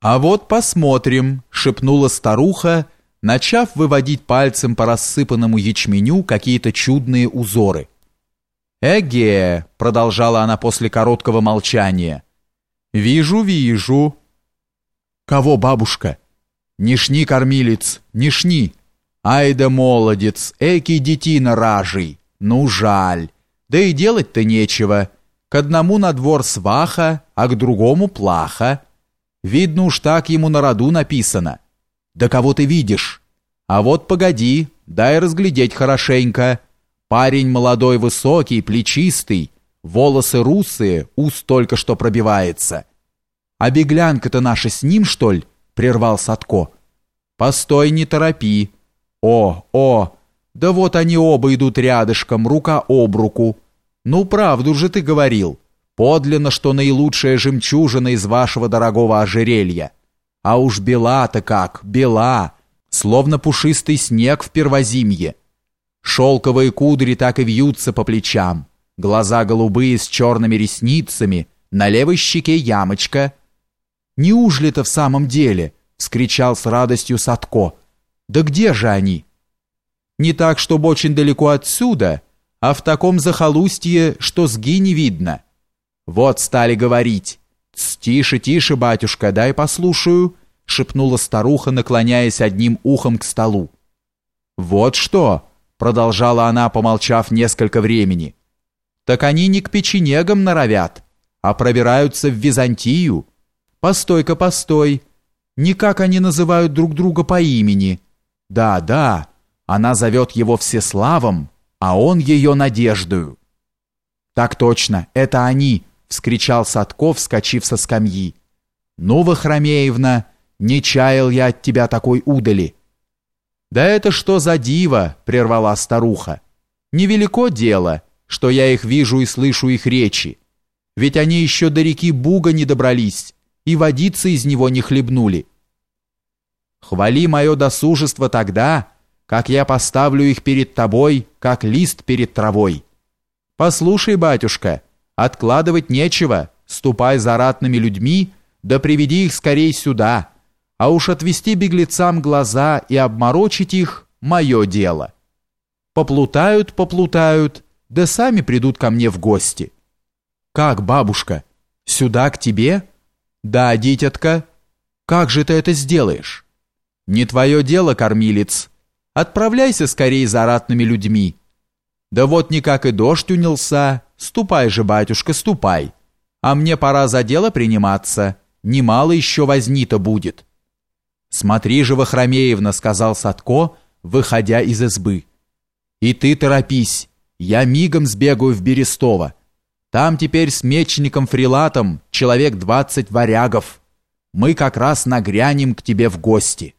А вот посмотрим, шепнула старуха, начав выводить пальцем по рассыпанному ячменю какие-то чудные узоры. «Эге!» — продолжала она после короткого молчания. «Вижу, вижу». «Кого, бабушка?» «Нишни, кормилец, нишни!» «Ай да молодец, эки детина ражий! Ну, жаль! Да и делать-то нечего. К одному на двор сваха, а к другому плаха. Видно уж так ему на роду написано. Да кого ты видишь? А вот погоди, дай разглядеть хорошенько. Парень молодой, высокий, плечистый, волосы русые, ус только что пробивается. А беглянка-то наша с ним, что ли? Прервал Садко. Постой, не торопи. О, о, да вот они оба идут рядышком, рука об руку. Ну, правду же ты говорил. Подлинно, что наилучшая жемчужина из вашего дорогого ожерелья. А уж бела-то как, бела, словно пушистый снег в первозимье. Шелковые кудри так и вьются по плечам, глаза голубые с черными ресницами, на левой щеке ямочка. «Неужели-то в самом деле?» — вскричал с радостью Садко. «Да где же они?» «Не так, чтобы очень далеко отсюда, а в таком захолустье, что сги не видно». Вот стали говорить. «Тише, тише, батюшка, дай послушаю», — шепнула старуха, наклоняясь одним ухом к столу. «Вот что», — продолжала она, помолчав несколько времени, «так они не к печенегам норовят, а пробираются в Византию. Постой-ка, постой, никак они называют друг друга по имени. Да, да, она зовет его Всеславом, а он ее Надеждою». «Так точно, это они», — вскричал Садков, вскочив со скамьи. «Ну, Вахромеевна, не чаял я от тебя такой удали». «Да это что за диво?» — прервала старуха. «Невелико дело, что я их вижу и слышу их речи. Ведь они еще до реки Буга не добрались, и водицы из него не хлебнули. Хвали мое досужество тогда, как я поставлю их перед тобой, как лист перед травой. Послушай, батюшка, — Откладывать нечего, ступай за ратными людьми, да приведи их скорей сюда. А уж отвести беглецам глаза и обморочить их — мое дело. Поплутают, поплутают, да сами придут ко мне в гости. Как, бабушка, сюда к тебе? Да, дитятка. Как же ты это сделаешь? Не твое дело, кормилец. Отправляйся скорей за ратными людьми. Да вот никак и дождь унялся, Ступай же, батюшка, ступай. А мне пора за дело приниматься. Немало еще возни-то будет. Смотри же, Вахромеевна, сказал Садко, выходя из избы. И ты торопись, я мигом сбегаю в Берестово. Там теперь с мечником Фрилатом человек двадцать варягов. Мы как раз нагрянем к тебе в гости.